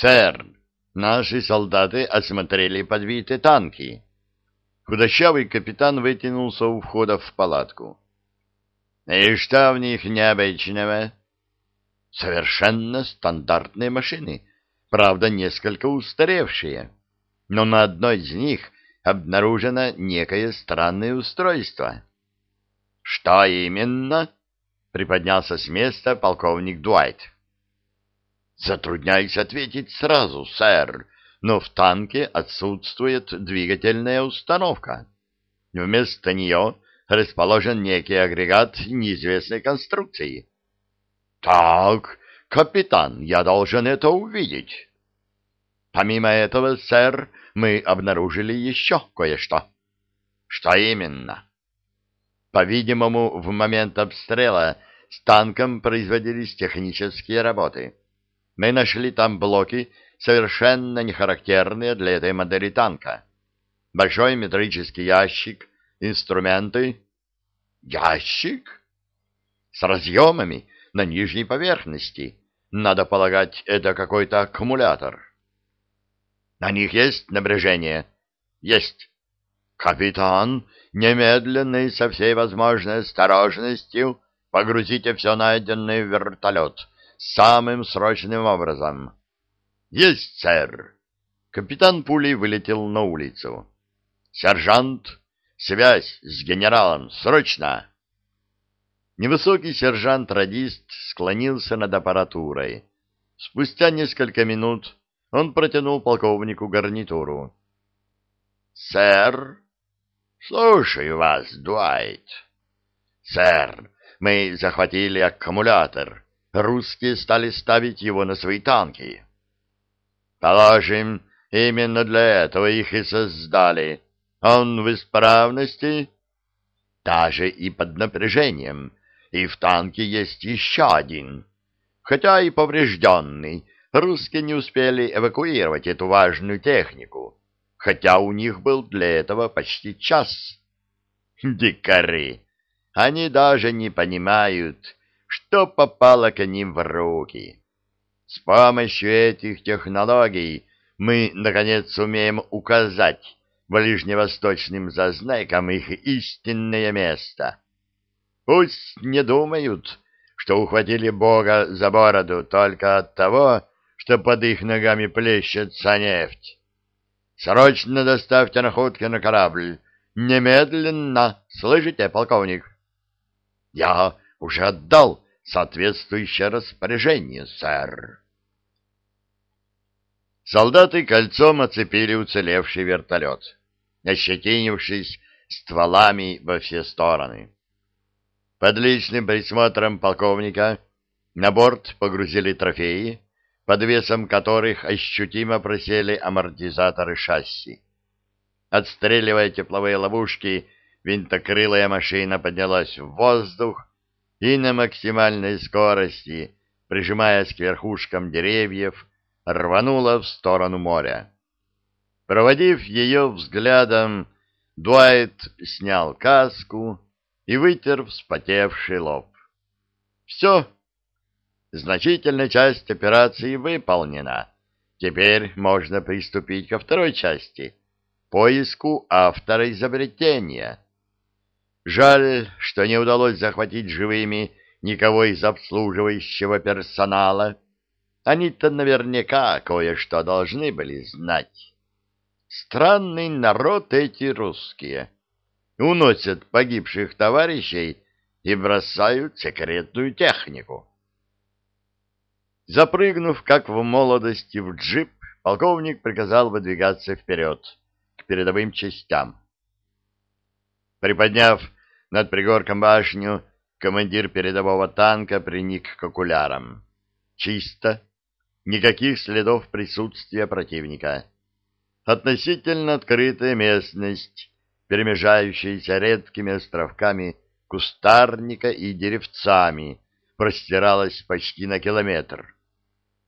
«Сэр, наши солдаты осмотрели подбитые танки». Худощавый капитан вытянулся у входа в палатку. «И что в них необычного?» «Совершенно стандартные машины, правда, несколько устаревшие, но на одной из них обнаружено некое странное устройство». «Что именно?» — приподнялся с места полковник Дуайт. «Затрудняюсь ответить сразу, сэр, но в танке отсутствует двигательная установка. Вместо нее расположен некий агрегат неизвестной конструкции». «Так, капитан, я должен это увидеть». «Помимо этого, сэр, мы обнаружили еще кое-что». «Что именно?» По-видимому, в момент обстрела с танком производились технические работы. Мы нашли там блоки, совершенно не характерные для этой модели танка. Большой метрический ящик, инструменты. Ящик? С разъемами на нижней поверхности. Надо полагать, это какой-то аккумулятор. На них есть напряжение? Есть. Капитан, немедленно и со всей возможной осторожностью погрузите все найденное в вертолет самым срочным образом. Есть, сэр. Капитан пулей вылетел на улицу. Сержант, связь с генералом, срочно. Невысокий сержант-радист склонился над аппаратурой. Спустя несколько минут он протянул полковнику гарнитуру. «Сэр!» Слушаю вас, Дуайт. Сэр, мы захватили аккумулятор. Русские стали ставить его на свои танки. Положим, именно для этого их и создали. Он в исправности? Даже и под напряжением. И в танке есть еще один. Хотя и поврежденный, русские не успели эвакуировать эту важную технику хотя у них был для этого почти час. Дикари! Они даже не понимают, что попало к ним в руки. С помощью этих технологий мы, наконец, сумеем указать ближневосточным зазнайкам их истинное место. Пусть не думают, что ухватили Бога за бороду только от того, что под их ногами плещется нефть. Срочно доставьте находки на корабль. Немедленно. Слышите, полковник? Я уже отдал соответствующее распоряжение, сэр. Солдаты кольцом оцепили уцелевший вертолет, ощетинившись стволами во все стороны. Под личным присмотром полковника на борт погрузили трофеи, под весом которых ощутимо просели амортизаторы шасси. Отстреливая тепловые ловушки, винтокрылая машина поднялась в воздух и на максимальной скорости, прижимаясь к верхушкам деревьев, рванула в сторону моря. Проводив ее взглядом, Дуайт снял каску и вытер вспотевший лоб. «Все!» Значительная часть операции выполнена. Теперь можно приступить ко второй части — поиску автора изобретения. Жаль, что не удалось захватить живыми никого из обслуживающего персонала. Они-то наверняка кое-что должны были знать. Странный народ эти русские. Уносят погибших товарищей и бросают секретную технику. Запрыгнув, как в молодости, в джип, полковник приказал выдвигаться вперед, к передовым частям. Приподняв над пригорком башню, командир передового танка приник к окулярам. Чисто, никаких следов присутствия противника. Относительно открытая местность, перемежающаяся редкими островками кустарника и деревцами, простиралась почти на километр.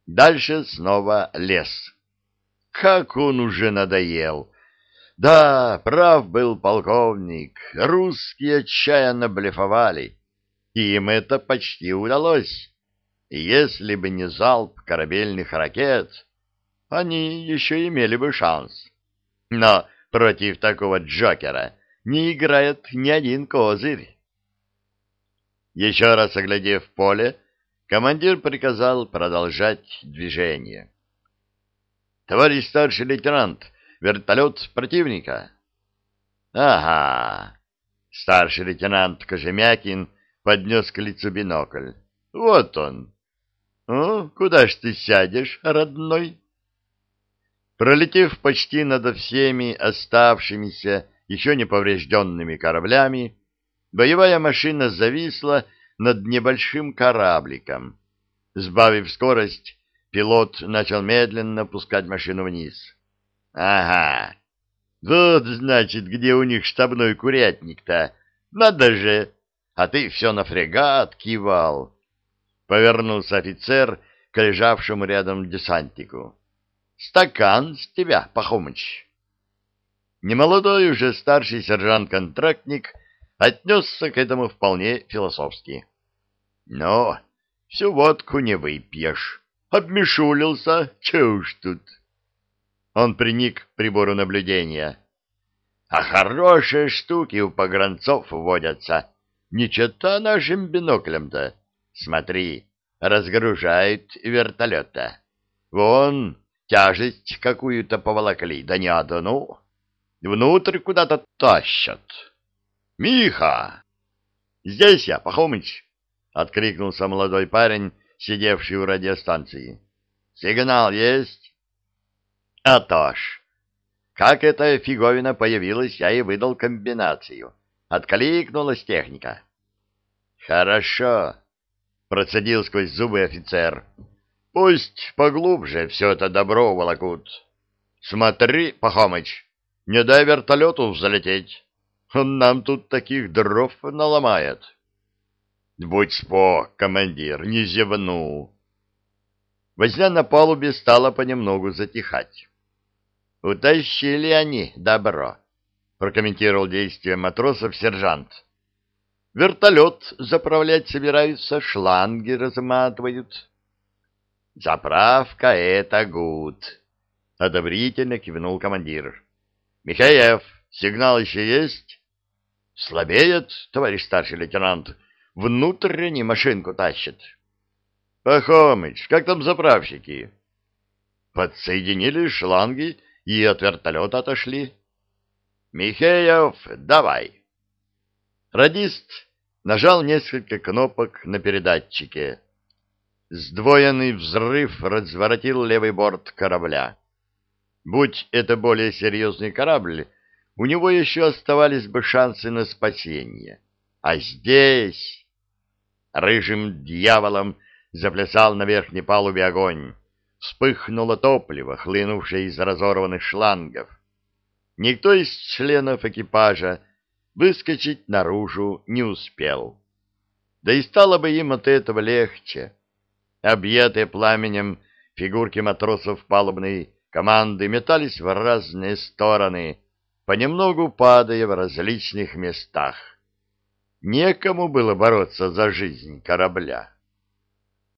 Дальше снова лес. Как он уже надоел! Да, прав был полковник, русские отчаянно блефовали, им это почти удалось. Если бы не залп корабельных ракет, они еще имели бы шанс. Но против такого Джокера не играет ни один козырь. Еще раз оглядев поле, командир приказал продолжать движение. «Товарищ старший лейтенант, вертолет противника». «Ага». Старший лейтенант Кожемякин поднес к лицу бинокль. «Вот он». «Ну, куда ж ты сядешь, родной?» Пролетев почти над всеми оставшимися еще не поврежденными кораблями, боевая машина зависла над небольшим корабликом. Сбавив скорость, пилот начал медленно пускать машину вниз. — Ага, вот, значит, где у них штабной курятник-то. Надо же! А ты все на фрегат кивал. Повернулся офицер к лежавшему рядом десантику. Стакан с тебя, Пахомыч. Немолодой уже старший сержант-контрактник отнесся к этому вполне философски. Но всю водку не выпьешь. Обмешулился, че уж тут. Он приник к прибору наблюдения. А хорошие штуки у погранцов водятся. Не чета нашим биноклем-то. Смотри, разгружают вертолета. Вон, тяжесть какую-то поволокли, да не одну. Внутрь куда-то тащат. «Миха!» «Здесь я, Пахомыч!» — откликнулся молодой парень, сидевший у радиостанции. «Сигнал есть?» «А то ж! Как эта фиговина появилась, я и выдал комбинацию. Откликнулась техника». «Хорошо!» — процедил сквозь зубы офицер. «Пусть поглубже все это добро волокут. Смотри, Пахомыч, не дай вертолету взлететь». Он нам тут таких дров наломает. Будь спок, командир, не зевну. Возня на палубе стала понемногу затихать. Утащили они добро, прокомментировал действия матросов сержант. Вертолет заправлять собираются, шланги разматывают. Заправка — это гуд, — одобрительно кивнул командир. — Михаев, сигнал еще есть? Слабеет, товарищ старший лейтенант. Внутренне машинку тащит. Пахомыч, как там заправщики? Подсоединили шланги и от вертолета отошли. Михеев, давай. Радист нажал несколько кнопок на передатчике. Сдвоенный взрыв разворотил левый борт корабля. Будь это более серьезный корабль, у него еще оставались бы шансы на спасение. А здесь... Рыжим дьяволом заплясал на верхней палубе огонь. Вспыхнуло топливо, хлынувшее из разорванных шлангов. Никто из членов экипажа выскочить наружу не успел. Да и стало бы им от этого легче. Объятые пламенем фигурки матросов палубной команды метались в разные стороны, понемногу падая в различных местах. Некому было бороться за жизнь корабля.